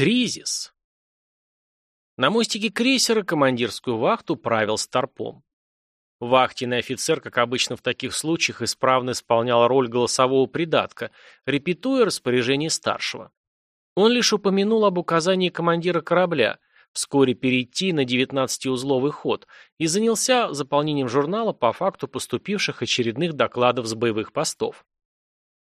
Кризис. На мостике крейсера командирскую вахту правил Старпом. Вахтенный офицер, как обычно в таких случаях, исправно исполнял роль голосового придатка, репетуя распоряжение старшего. Он лишь упомянул об указании командира корабля вскоре перейти на 19-узловый ход и занялся заполнением журнала по факту поступивших очередных докладов с боевых постов.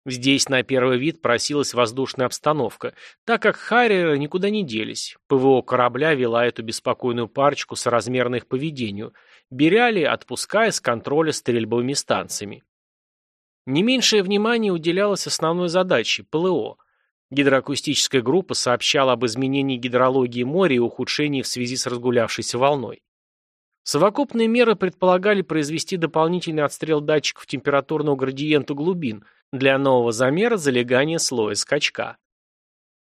Здесь на первый вид просилась воздушная обстановка, так как Харриеры никуда не делись. ПВО корабля вела эту беспокойную парочку соразмерно их поведению, беря ли, отпуская с контроля стрельбовыми станциями. Не меньшее внимание уделялось основной задаче – ПЛО. Гидроакустическая группа сообщала об изменении гидрологии моря и ухудшении в связи с разгулявшейся волной. Совокупные меры предполагали произвести дополнительный отстрел датчиков температурного градиента глубин – для нового замера залегания слоя скачка.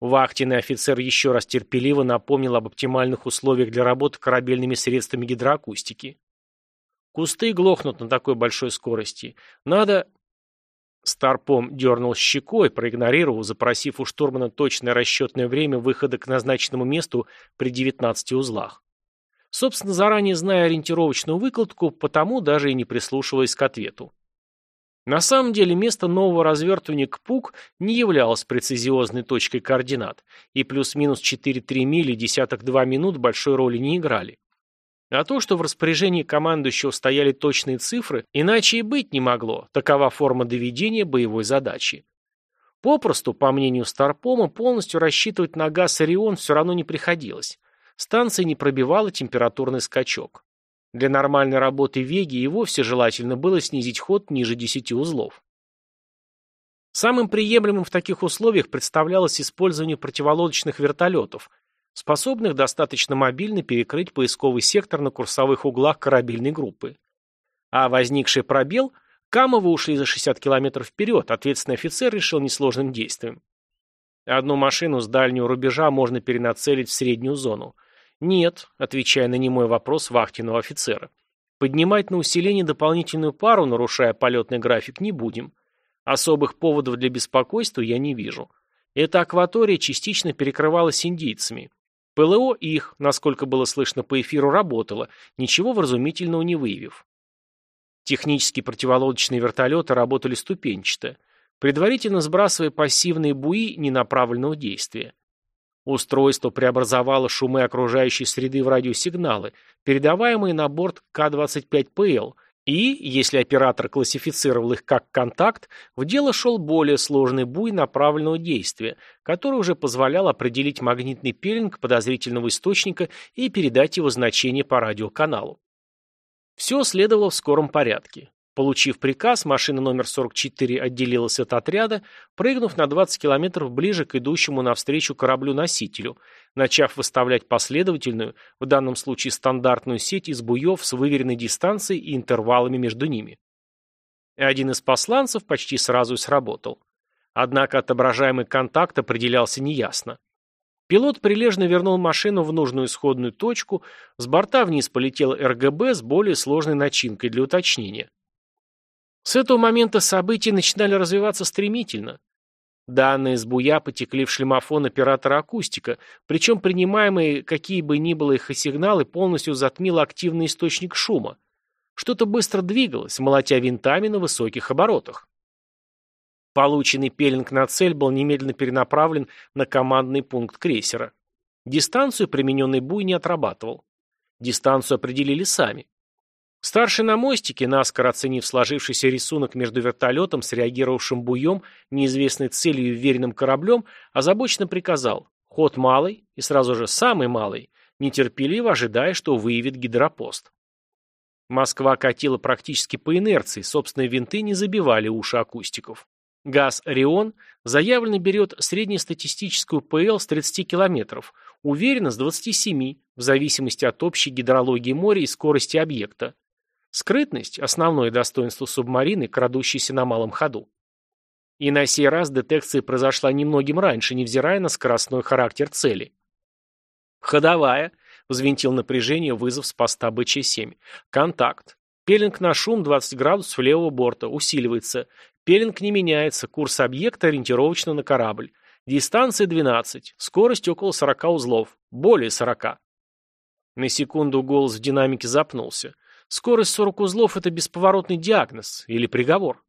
Вахтенный офицер еще раз терпеливо напомнил об оптимальных условиях для работы корабельными средствами гидроакустики. Кусты глохнут на такой большой скорости. Надо... Старпом дернул щекой, проигнорировав, запросив у штурмана точное расчетное время выхода к назначенному месту при 19 узлах. Собственно, заранее зная ориентировочную выкладку, потому даже и не прислушиваясь к ответу. На самом деле место нового развертывания КПУК не являлось прецизиозной точкой координат, и плюс-минус 4-3 мили десяток 2 минут большой роли не играли. А то, что в распоряжении командующего стояли точные цифры, иначе и быть не могло, такова форма доведения боевой задачи. Попросту, по мнению Старпома, полностью рассчитывать на газ Орион все равно не приходилось. Станция не пробивала температурный скачок. Для нормальной работы Веги и вовсе желательно было снизить ход ниже 10 узлов. Самым приемлемым в таких условиях представлялось использование противолодочных вертолетов, способных достаточно мобильно перекрыть поисковый сектор на курсовых углах корабельной группы. А возникший пробел Камовы ушли за 60 километров вперед, ответственный офицер решил несложным действием. Одну машину с дальнего рубежа можно перенацелить в среднюю зону. Нет, отвечая на немой вопрос вахтенного офицера. Поднимать на усиление дополнительную пару, нарушая полетный график, не будем. Особых поводов для беспокойства я не вижу. Эта акватория частично перекрывалась индийцами. ПЛО их, насколько было слышно по эфиру, работало, ничего вразумительного не выявив. Технические противолодочные вертолеты работали ступенчато, предварительно сбрасывая пассивные буи ненаправленного действия. Устройство преобразовало шумы окружающей среды в радиосигналы, передаваемые на борт К-25ПЛ, и, если оператор классифицировал их как контакт, в дело шел более сложный буй направленного действия, который уже позволял определить магнитный пеленг подозрительного источника и передать его значение по радиоканалу. Все следовало в скором порядке. Получив приказ, машина номер 44 отделилась от отряда, прыгнув на 20 километров ближе к идущему навстречу кораблю-носителю, начав выставлять последовательную, в данном случае стандартную сеть из буев с выверенной дистанцией и интервалами между ними. И один из посланцев почти сразу и сработал. Однако отображаемый контакт определялся неясно. Пилот прилежно вернул машину в нужную исходную точку, с борта вниз полетел РГБ с более сложной начинкой для уточнения. С этого момента события начинали развиваться стремительно. Данные с буя потекли в шлемофон оператора акустика, причем принимаемые какие бы ни было их сигналы полностью затмил активный источник шума. Что-то быстро двигалось, молотя винтами на высоких оборотах. Полученный пеленг на цель был немедленно перенаправлен на командный пункт крейсера. Дистанцию примененный буй не отрабатывал. Дистанцию определили сами. Старший на мостике, наскоро оценив сложившийся рисунок между вертолетом, среагировавшим буем, неизвестной целью и уверенным кораблем, озабоченно приказал «Ход малый» и сразу же «самый малый», нетерпеливо ожидая, что выявит гидропост. Москва катила практически по инерции, собственные винты не забивали уши акустиков. Газ «Орион» заявленно берет среднестатистическую ПЛ с 30 километров, уверенно с 27, в зависимости от общей гидрологии моря и скорости объекта. Скрытность – основное достоинство субмарины, крадущейся на малом ходу. И на сей раз детекция произошла немногим раньше, невзирая на скоростной характер цели. «Ходовая», – взвинтил напряжение вызов с поста БЧ-7. «Контакт. Пеленг на шум 20 градусов левого борта. Усиливается. Пеленг не меняется. Курс объекта ориентировочно на корабль. Дистанция 12, скорость около 40 узлов, более 40. На секунду голос в динамике запнулся. Скорость 40 узлов – это бесповоротный диагноз или приговор.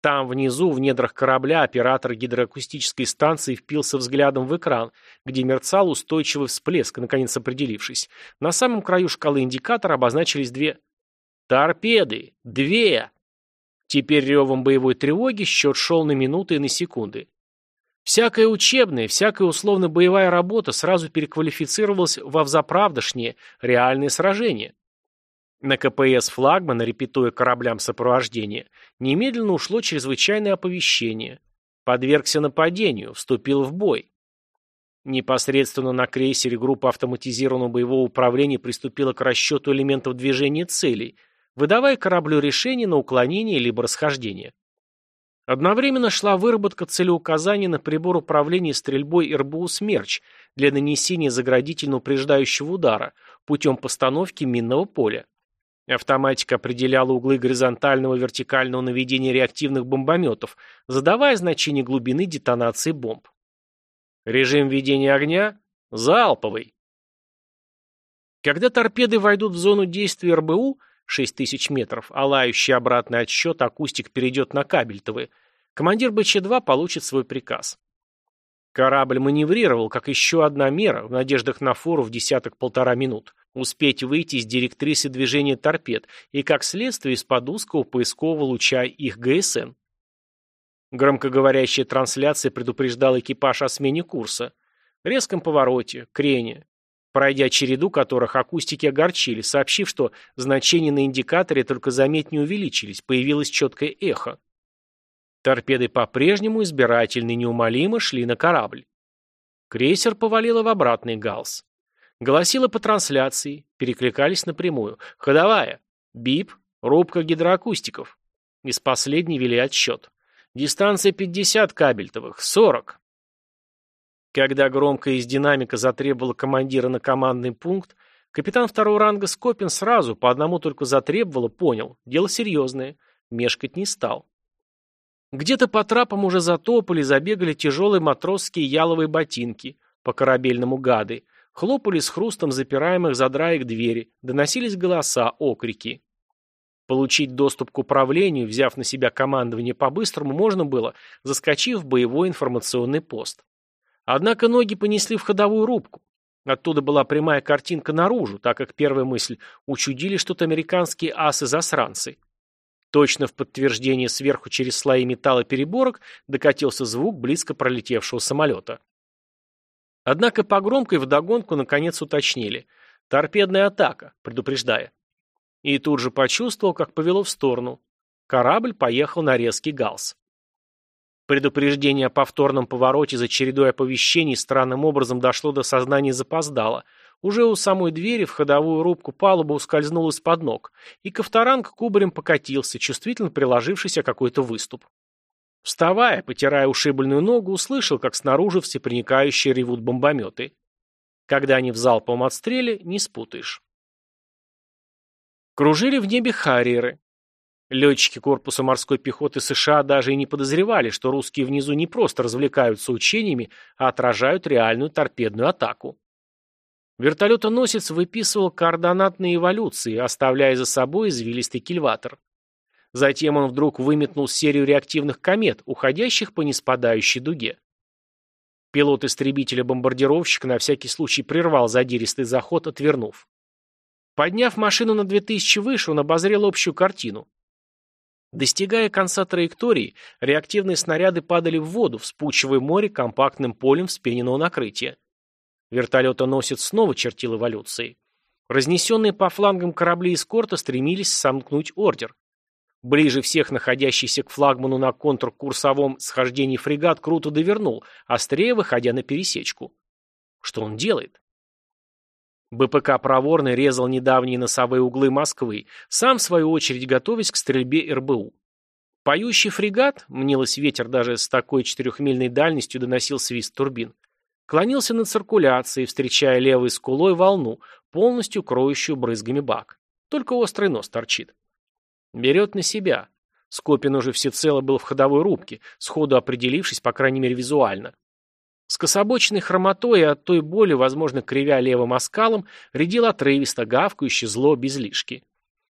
Там, внизу, в недрах корабля, оператор гидроакустической станции впился взглядом в экран, где мерцал устойчивый всплеск, наконец определившись. На самом краю шкалы индикатора обозначились две «Торпеды! Две!» Теперь ревом боевой тревоги счет шел на минуты и на секунды. Всякая учебная, всякая условно-боевая работа сразу переквалифицировалась во взаправдошнее, реальные сражения. На КПС флагмана, репетуя кораблям сопровождения, немедленно ушло чрезвычайное оповещение. Подвергся нападению, вступил в бой. Непосредственно на крейсере группа автоматизированного боевого управления приступила к расчету элементов движения целей, выдавая кораблю решение на уклонение либо расхождение. Одновременно шла выработка целеуказаний на прибор управления стрельбой РБУ «Смерч» для нанесения заградительно-упреждающего удара путем постановки минного поля. Автоматика определяла углы горизонтального и вертикального наведения реактивных бомбометов, задавая значение глубины детонации бомб. Режим ведения огня – залповый. Когда торпеды войдут в зону действия РБУ – 6000 метров, а лающий обратный отсчет акустик перейдет на кабельтовый, командир БЧ-2 получит свой приказ. Корабль маневрировал, как еще одна мера, в надеждах на фору в десяток-полтора минут, успеть выйти из директрисы движения торпед и, как следствие, из-под узкого поискового луча их ГСН. Громкоговорящая трансляция предупреждала экипаж о смене курса, резком повороте, крене, пройдя череду которых акустики огорчили, сообщив, что значения на индикаторе только заметнее увеличились, появилось четкое эхо. Торпеды по-прежнему избирательно и неумолимо шли на корабль. Крейсер повалило в обратный галс. Голосило по трансляции, перекликались напрямую. Ходовая. БИП. Рубка гидроакустиков. Из последней вели отсчет. Дистанция 50 кабельтовых. 40. Когда громко из динамика затребовала командира на командный пункт, капитан второго ранга Скопин сразу, по одному только затребовала, понял, дело серьезное, мешкать не стал. Где-то по трапам уже затопали, забегали тяжелые матросские яловые ботинки, по корабельному гады, хлопали с хрустом запираемых задраек двери, доносились голоса, окрики. Получить доступ к управлению, взяв на себя командование по-быстрому, можно было, заскочив в боевой информационный пост. Однако ноги понесли в ходовую рубку. Оттуда была прямая картинка наружу, так как первая мысль – учудили что-то американские асы-засранцы. Точно в подтверждение сверху через слои металла переборок докатился звук близко пролетевшего самолета. Однако по громкой вдогонку наконец уточнили. Торпедная атака, предупреждая. И тут же почувствовал, как повело в сторону. Корабль поехал на резкий галс. Предупреждение о повторном повороте за чередой оповещений странным образом дошло до сознания запоздало – уже у самой двери в ходовую рубку палуба ускользнул из-под ног, и Ковторанг кубарем покатился, чувствительно приложившись о какой-то выступ. Вставая, потирая ушибленную ногу, услышал, как снаружи всепроникающие ревут бомбометы. Когда они в залповом отстреле, не спутаешь. Кружили в небе харриеры. Летчики корпуса морской пехоты США даже и не подозревали, что русские внизу не просто развлекаются учениями, а отражают реальную торпедную атаку. Вертолетоносец выписывал координатные эволюции, оставляя за собой извилистый кильватор. Затем он вдруг выметнул серию реактивных комет, уходящих по неспадающей дуге. Пилот истребителя-бомбардировщика на всякий случай прервал задиристый заход, отвернув. Подняв машину на 2000 выше, он обозрел общую картину. Достигая конца траектории, реактивные снаряды падали в воду, вспучивая море компактным полем вспененного накрытия. Вертолетоносец снова чертил эволюции. Разнесенные по флангам корабли эскорта стремились сомкнуть ордер. Ближе всех находящийся к флагману на контркурсовом схождении фрегат круто довернул, острее выходя на пересечку. Что он делает? БПК «Проворный» резал недавние носовые углы Москвы, сам, в свою очередь, готовясь к стрельбе РБУ. Поющий фрегат, мнилось ветер даже с такой четырехмильной дальностью доносил свист турбин, Клонился над циркуляцией, встречая левой скулой волну, полностью кроющую брызгами бак. Только острый нос торчит. Берет на себя. Скопин уже всецело был в ходовой рубке, сходу определившись, по крайней мере, визуально. Скособоченной хромотой и от той боли, возможно, кривя левым оскалом, рядил отрывисто, гавкающе, зло, без лишки.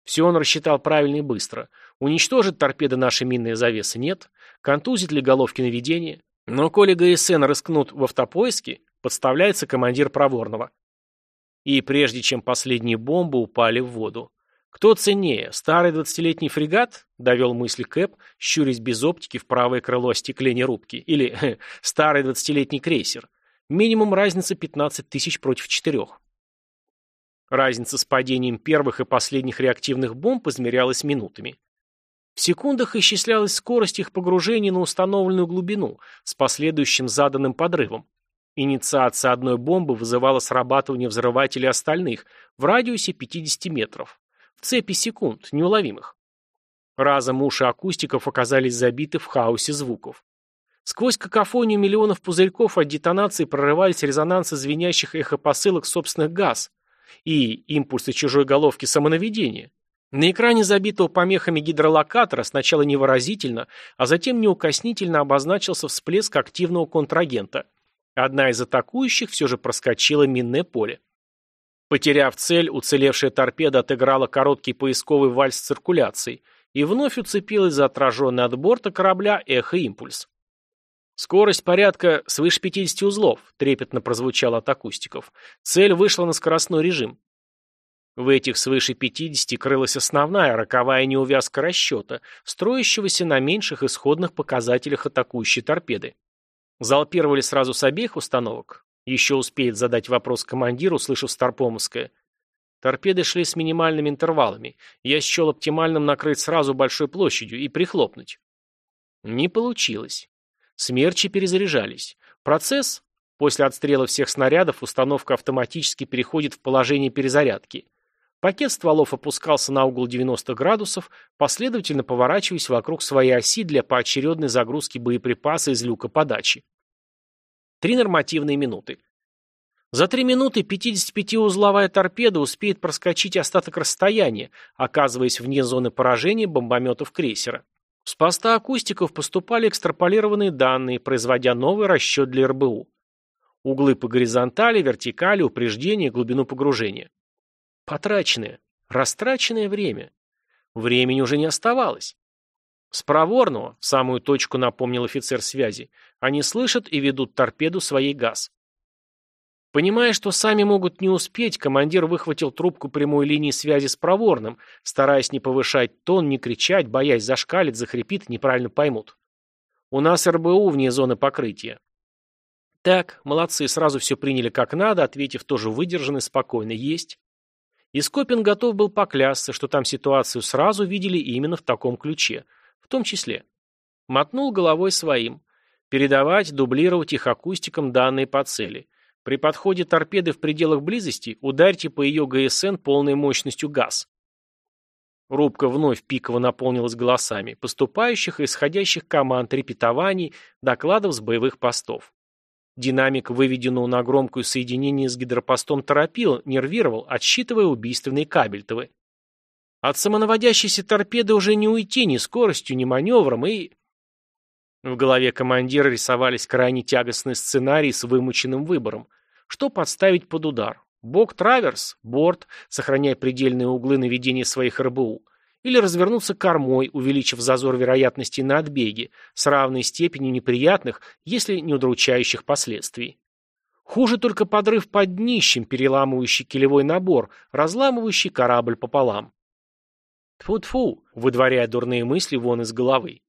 Все он рассчитал правильно и быстро. Уничтожит торпеды наши минные завесы нет. Контузит ли головки наведения? Но коли ГСН рискнут в автопоиске, подставляется командир проворного. И прежде чем последние бомбы упали в воду. Кто ценнее, старый двадцатилетний фрегат, довел мысль Кэп, щурясь без оптики в правое крыло остекления рубки, или старый двадцатилетний крейсер. Минимум разница 15 тысяч против четырех. Разница с падением первых и последних реактивных бомб измерялась минутами. В секундах исчислялась скорость их погружения на установленную глубину с последующим заданным подрывом. Инициация одной бомбы вызывала срабатывание взрывателей остальных в радиусе 50 метров цепи секунд, неуловимых. Разом уши акустиков оказались забиты в хаосе звуков. Сквозь какофонию миллионов пузырьков от детонации прорывались резонансы звенящих эхопосылок собственных газ и импульсы чужой головки самонаведения. На экране забитого помехами гидролокатора сначала невыразительно, а затем неукоснительно обозначился всплеск активного контрагента. Одна из атакующих все же проскочила минное поле. Потеряв цель, уцелевшая торпеда отыграла короткий поисковый вальс циркуляции и вновь уцепилась за отраженный от борта корабля эхоимпульс. «Скорость порядка свыше 50 узлов», — трепетно прозвучало от акустиков. Цель вышла на скоростной режим. В этих свыше 50 крылась основная роковая неувязка расчета, строящегося на меньших исходных показателях атакующей торпеды. Залпировали сразу с обеих установок. Еще успеет задать вопрос командиру, услышав Старпомовское. Торпеды шли с минимальными интервалами. Я счел оптимальным накрыть сразу большой площадью и прихлопнуть. Не получилось. Смерчи перезаряжались. Процесс? После отстрела всех снарядов установка автоматически переходит в положение перезарядки. Пакет стволов опускался на угол 90 градусов, последовательно поворачиваясь вокруг своей оси для поочередной загрузки боеприпаса из люка подачи. Три нормативные минуты. За три минуты 55-узловая торпеда успеет проскочить остаток расстояния, оказываясь вне зоны поражения бомбометов крейсера. С поста акустиков поступали экстраполированные данные, производя новый расчет для РБУ. Углы по горизонтали, вертикали, упреждение, глубину погружения. Потраченное, растраченное время. Времени уже не оставалось. С проворного, в самую точку напомнил офицер связи, они слышат и ведут торпеду своей газ. Понимая, что сами могут не успеть, командир выхватил трубку прямой линии связи с проворным, стараясь не повышать тон, не кричать, боясь зашкалит, захрипит, неправильно поймут. У нас РБУ вне зоны покрытия. Так, молодцы, сразу все приняли как надо, ответив тоже выдержанно, спокойно, есть. И Скопин готов был поклясться, что там ситуацию сразу видели именно в таком ключе – в том числе. Мотнул головой своим. Передавать, дублировать их акустикам данные по цели. При подходе торпеды в пределах близости ударьте по ее ГСН полной мощностью газ. Рубка вновь пиково наполнилась голосами, поступающих и исходящих команд, репетований, докладов с боевых постов. Динамик, выведенного на громкую соединение с гидропостом, торопил, нервировал, отсчитывая убийственные кабельтовы. От самонаводящейся торпеды уже не уйти ни скоростью, ни маневром, и... В голове командира рисовались крайне тягостные сценарии с вымученным выбором. Что подставить под удар? Бок-траверс, борт, сохраняя предельные углы наведения своих РБУ, или развернуться кормой, увеличив зазор вероятности на отбеге, с равной степенью неприятных, если не удручающих последствий. Хуже только подрыв под днищем, переламывающий килевой набор, разламывающий корабль пополам. Тфу-тфу, выдворяя дурные мысли вон из головы.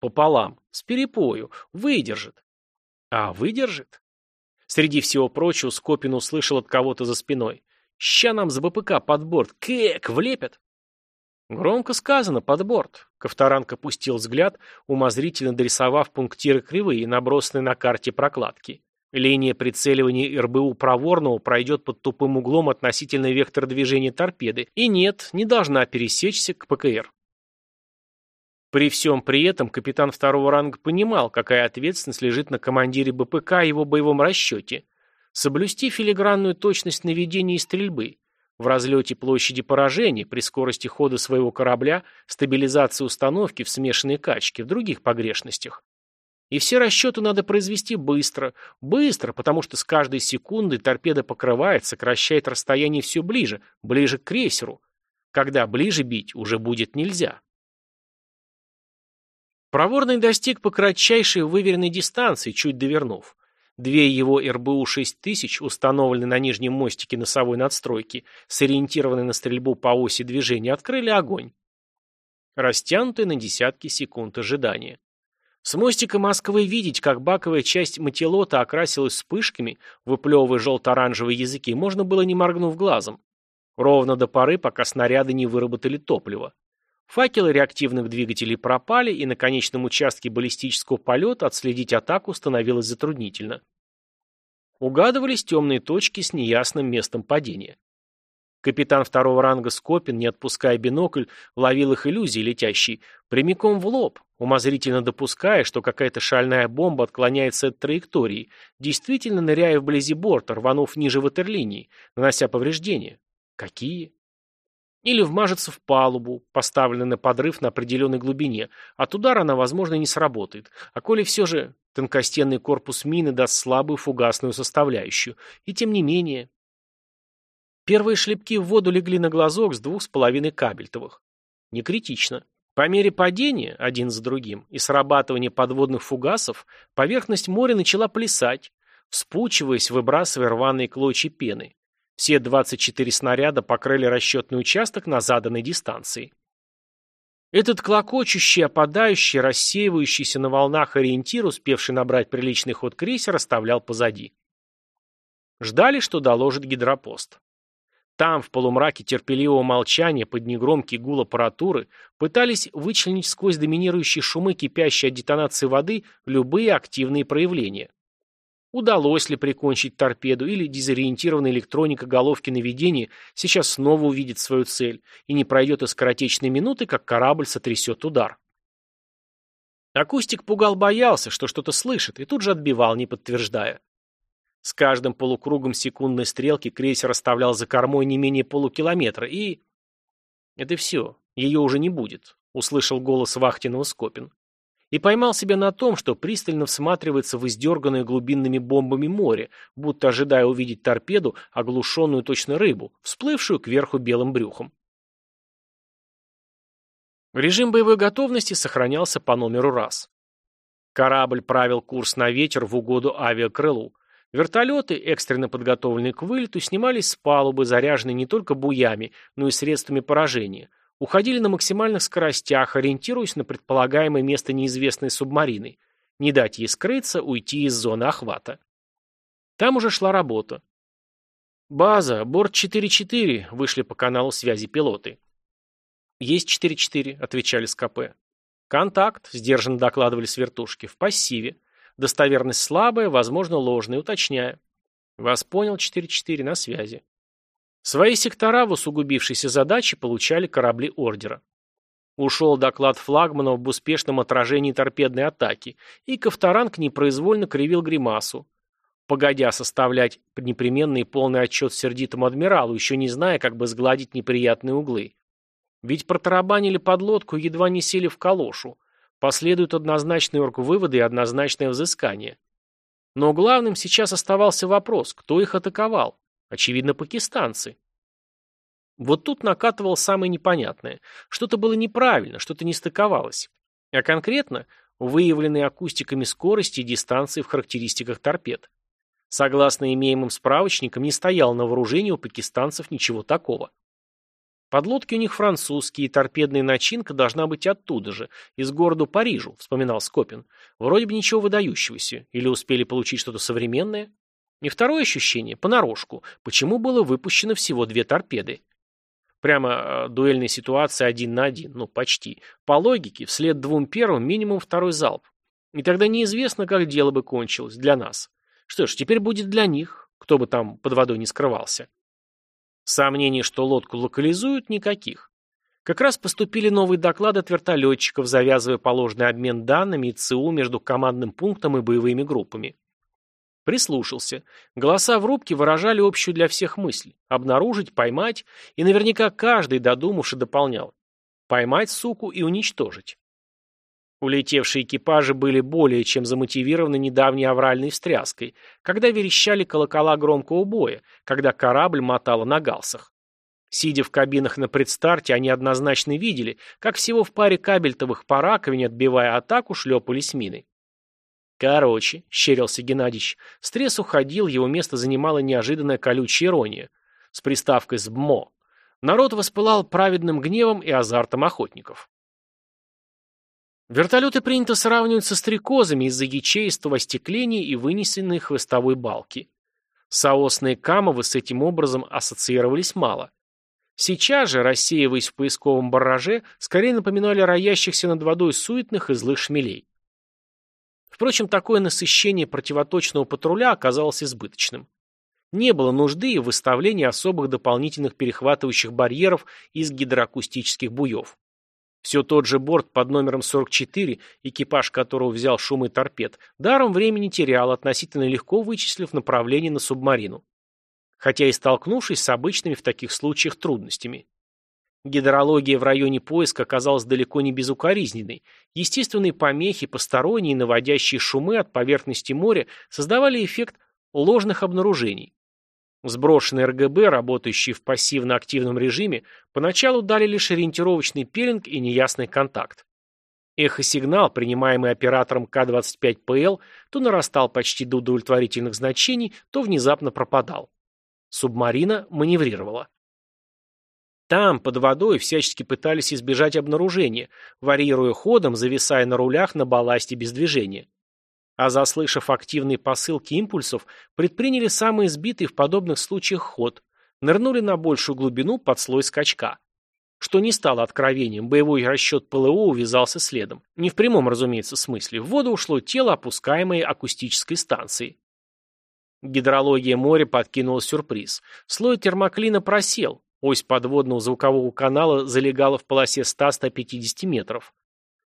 Пополам, с перепою, выдержит. А выдержит? Среди всего прочего Скопин услышал от кого-то за спиной. «Ща нам за БПК под борт! Кэк! Влепят!» Громко сказано, под борт. Ковторанг опустил взгляд, умозрительно дорисовав пунктиры кривые, набросанные на карте прокладки. Линия прицеливания РБУ проворного пройдет под тупым углом относительно вектора движения торпеды и нет, не должна пересечься к ПКР. При всем при этом капитан второго ранга понимал, какая ответственность лежит на командире БПК и его боевом расчете. Соблюсти филигранную точность наведения и стрельбы. В разлете площади поражения, при скорости хода своего корабля, стабилизации установки в смешанной качке, в других погрешностях. И все расчеты надо произвести быстро, быстро, потому что с каждой секундой торпеда покрывает, сокращает расстояние все ближе, ближе к крейсеру. Когда ближе бить уже будет нельзя. Проворный достиг по кратчайшей выверенной дистанции, чуть довернув. Две его РБУ-6000, установленные на нижнем мостике носовой надстройки, сориентированные на стрельбу по оси движения, открыли огонь. Растянутые на десятки секунд ожидания. С мостика Москвы видеть, как баковая часть мотилота окрасилась вспышками, выплевывая желто-оранжевые языки, можно было не моргнув глазом. Ровно до поры, пока снаряды не выработали топливо. Факелы реактивных двигателей пропали, и на конечном участке баллистического полета отследить атаку становилось затруднительно. Угадывались темные точки с неясным местом падения. Капитан второго ранга Скопин, не отпуская бинокль, ловил их иллюзии летящей, прямиком в лоб, умозрительно допуская, что какая-то шальная бомба отклоняется от траектории, действительно ныряя вблизи борта, рванув ниже ватерлинии, нанося повреждения. Какие? Или вмажется в палубу, поставленную на подрыв на определенной глубине. От удара она, возможно, не сработает. А коли все же тонкостенный корпус мины даст слабую фугасную составляющую. И тем не менее... Первые шлепки в воду легли на глазок с двух с половиной кабельтовых. Не критично. По мере падения, один за другим, и срабатывания подводных фугасов, поверхность моря начала плясать, вспучиваясь, выбрасывая рваные клочья пены. Все 24 снаряда покрыли расчетный участок на заданной дистанции. Этот клокочущий, опадающий, рассеивающийся на волнах ориентир, успевший набрать приличный ход крейсер, оставлял позади. Ждали, что доложит гидропост. Там, в полумраке терпеливого молчания, под негромкий гул аппаратуры, пытались вычленить сквозь доминирующие шумы кипящей от детонации воды любые активные проявления. Удалось ли прикончить торпеду или дезориентированная электроника головки наведения сейчас снова увидит свою цель и не пройдет и скоротечной минуты, как корабль сотрясет удар. Акустик пугал боялся, что что-то слышит, и тут же отбивал, не подтверждая. С каждым полукругом секундной стрелки крейсер оставлял за кормой не менее полукилометра, и... Это все, ее уже не будет, услышал голос вахтенного Скопин и поймал себя на том, что пристально всматривается в издерганное глубинными бомбами море, будто ожидая увидеть торпеду, оглушенную точно рыбу, всплывшую кверху белым брюхом. Режим боевой готовности сохранялся по номеру раз. Корабль правил курс на ветер в угоду авиакрылу. Вертолеты, экстренно подготовленные к вылету, снимались с палубы, заряженные не только буями, но и средствами поражения – Уходили на максимальных скоростях, ориентируясь на предполагаемое место неизвестной субмарины. Не дать ей скрыться, уйти из зоны охвата. Там уже шла работа. «База, борт 4-4», — вышли по каналу связи пилоты. «Есть 4-4», — отвечали с КП. «Контакт», — сдержанно докладывали с вертушки, — «в пассиве. Достоверность слабая, возможно, ложная, уточняю». «Вас понял, 4-4, на связи». Свои сектора в усугубившейся задаче получали корабли ордера. Ушел доклад флагмана об успешном отражении торпедной атаки, и Ковторанг непроизвольно кривил гримасу. Погодя составлять непременный полный отчет сердитому адмиралу, еще не зная, как бы сгладить неприятные углы. Ведь протарабанили подлодку едва не сели в калошу. Последуют однозначные орг-выводы и однозначное взыскание. Но главным сейчас оставался вопрос, кто их атаковал. Очевидно, пакистанцы. Вот тут накатывал самое непонятное. Что-то было неправильно, что-то не стыковалось. А конкретно, выявленные акустиками скорости и дистанции в характеристиках торпед. Согласно имеемым справочникам, не стоял на вооружении у пакистанцев ничего такого. Подлодки у них французские, и торпедная начинка должна быть оттуда же, из города Парижу, вспоминал Скопин. Вроде бы ничего выдающегося. Или успели получить что-то современное? И второе ощущение, понарошку, почему было выпущено всего две торпеды. Прямо э, дуэльная ситуация один на один, ну почти. По логике, вслед двум первым минимум второй залп. И тогда неизвестно, как дело бы кончилось для нас. Что ж, теперь будет для них, кто бы там под водой не скрывался. Сомнений, что лодку локализуют, никаких. Как раз поступили новые доклады от вертолетчиков, завязывая положенный обмен данными и ЦУ между командным пунктом и боевыми группами. Прислушался. Голоса в рубке выражали общую для всех мысль. Обнаружить, поймать, и наверняка каждый, додумавши, дополнял. Поймать суку и уничтожить. Улетевшие экипажи были более чем замотивированы недавней авральной встряской, когда верещали колокола громкого боя, когда корабль мотало на галсах. Сидя в кабинах на предстарте, они однозначно видели, как всего в паре кабельтовых по раковине, отбивая атаку, шлепались мины. Короче, щерился Геннадьевич, стресс уходил, его место занимала неожиданная колючая ирония. С приставкой «сбмо». Народ воспылал праведным гневом и азартом охотников. Вертолеты принято сравнивать со стрекозами из-за ячеистого остекления и вынесенной хвостовой балки. Соосные камовы с этим образом ассоциировались мало. Сейчас же, рассеиваясь в поисковом барраже, скорее напоминали роящихся над водой суетных и злых шмелей. Впрочем, такое насыщение противоточного патруля оказалось избыточным. Не было нужды в выставлении особых дополнительных перехватывающих барьеров из гидроакустических буев. Все тот же борт под номером 44, экипаж которого взял шум и торпед, даром времени терял, относительно легко вычислив направление на субмарину. Хотя и столкнувшись с обычными в таких случаях трудностями. Гидрология в районе поиска оказалась далеко не безукоризненной. Естественные помехи, посторонние наводящие шумы от поверхности моря создавали эффект ложных обнаружений. Сброшенные РГБ, работающие в пассивно-активном режиме, поначалу дали лишь ориентировочный пелинг и неясный контакт. Эхосигнал, принимаемый оператором К-25ПЛ, то нарастал почти до удовлетворительных значений, то внезапно пропадал. Субмарина маневрировала. Там, под водой, всячески пытались избежать обнаружения, варьируя ходом, зависая на рулях на балласте без движения а заслышав активные посылки импульсов, предприняли самый сбитый в подобных случаях ход, нырнули на большую глубину под слой скачка. Что не стало откровением, боевой расчет ПЛО увязался следом. Не в прямом, разумеется, смысле. В воду ушло тело, опускаемой акустической станции. Гидрология моря подкинула сюрприз. Слой термоклина просел. Ось подводного звукового канала залегала в полосе 100-150 метров.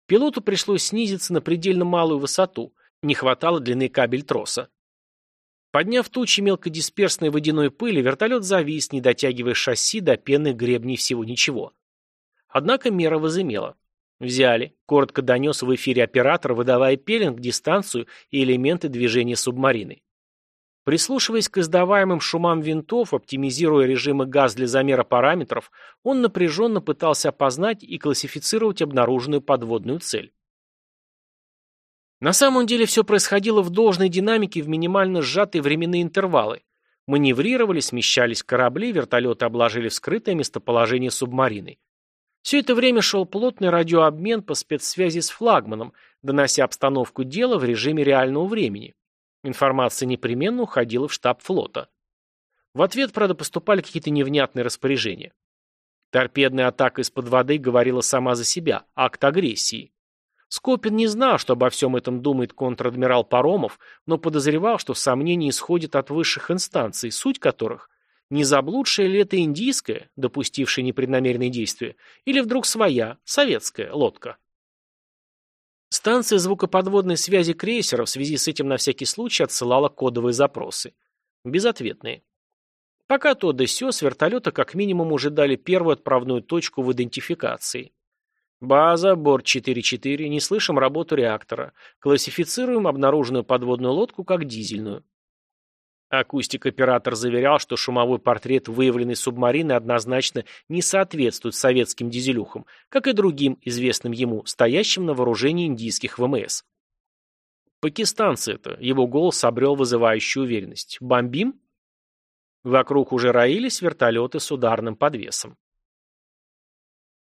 Пилоту пришлось снизиться на предельно малую высоту, не хватало длины кабель троса. Подняв тучи мелкодисперсной водяной пыли, вертолет завис, не дотягивая шасси до пены гребней всего ничего. Однако мера возымела. Взяли. Коротко донес в эфире оператор, выдавая пеленг, дистанцию и элементы движения субмарины. Прислушиваясь к издаваемым шумам винтов, оптимизируя режимы газ для замера параметров, он напряженно пытался опознать и классифицировать обнаруженную подводную цель. На самом деле все происходило в должной динамике в минимально сжатые временные интервалы. Маневрировали, смещались корабли, вертолеты обложили вскрытое местоположение субмарины. Все это время шел плотный радиообмен по спецсвязи с флагманом, донося обстановку дела в режиме реального времени. Информация непременно уходила в штаб флота. В ответ, правда, поступали какие-то невнятные распоряжения. Торпедная атака из-под воды говорила сама за себя, акт агрессии. Скопин не знал, что обо всем этом думает контр-адмирал Паромов, но подозревал, что сомнения исходят от высших инстанций, суть которых – не заблудшая ли это индийская, допустившая непреднамеренные действия, или вдруг своя, советская, лодка. Станция звукоподводной связи крейсера в связи с этим на всякий случай отсылала кодовые запросы. Безответные. Пока то да сё, с вертолета как минимум уже дали первую отправную точку в идентификации. База, борт 4.4, не слышим работу реактора. Классифицируем обнаруженную подводную лодку как дизельную. Акустик-оператор заверял, что шумовой портрет выявленной субмарины однозначно не соответствует советским дизелюхам, как и другим, известным ему, стоящим на вооружении индийских ВМС. Пакистанцы это, его голос обрел вызывающую уверенность. Бомбим? Вокруг уже роились вертолеты с ударным подвесом.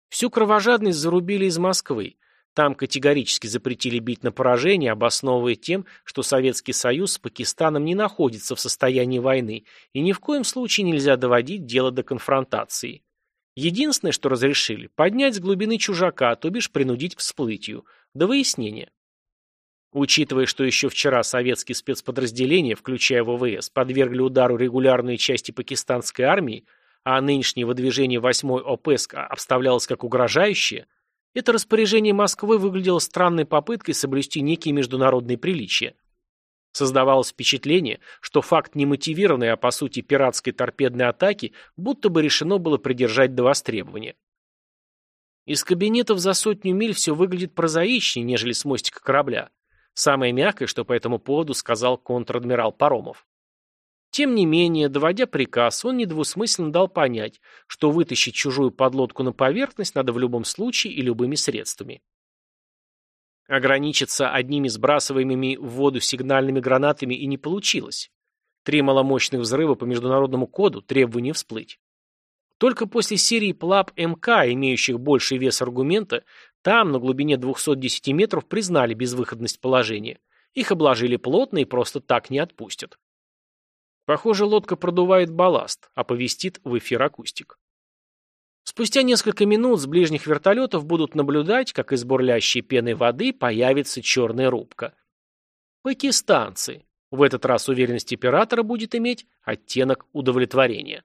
Всю кровожадность зарубили из Москвы. Там категорически запретили бить на поражение, обосновывая тем, что Советский Союз с Пакистаном не находится в состоянии войны, и ни в коем случае нельзя доводить дело до конфронтации. Единственное, что разрешили, поднять с глубины чужака, то бишь принудить к всплытию, до выяснения. Учитывая, что еще вчера советские спецподразделения, включая ВВС, подвергли удару регулярные части пакистанской армии, а нынешнее выдвижение 8-й ОПСК обставлялось как угрожающее, это распоряжение Москвы выглядело странной попыткой соблюсти некие международные приличия. Создавалось впечатление, что факт немотивированной, а по сути пиратской торпедной атаки будто бы решено было придержать до востребования. Из кабинетов за сотню миль все выглядит прозаичнее, нежели с мостика корабля. Самое мягкое, что по этому поводу сказал контр-адмирал Паромов. Тем не менее, доводя приказ, он недвусмысленно дал понять, что вытащить чужую подлодку на поверхность надо в любом случае и любыми средствами. Ограничиться одними сбрасываемыми в воду сигнальными гранатами и не получилось. Три маломощных взрыва по международному коду, требование всплыть. Только после серии ПЛАП МК, имеющих больший вес аргумента, там, на глубине 210 метров, признали безвыходность положения. Их обложили плотно и просто так не отпустят. Похоже, лодка продувает балласт, оповестит в эфир акустик. Спустя несколько минут с ближних вертолетов будут наблюдать, как из бурлящей пены воды появится черная рубка. Пакистанцы. В этот раз уверенность оператора будет иметь оттенок удовлетворения.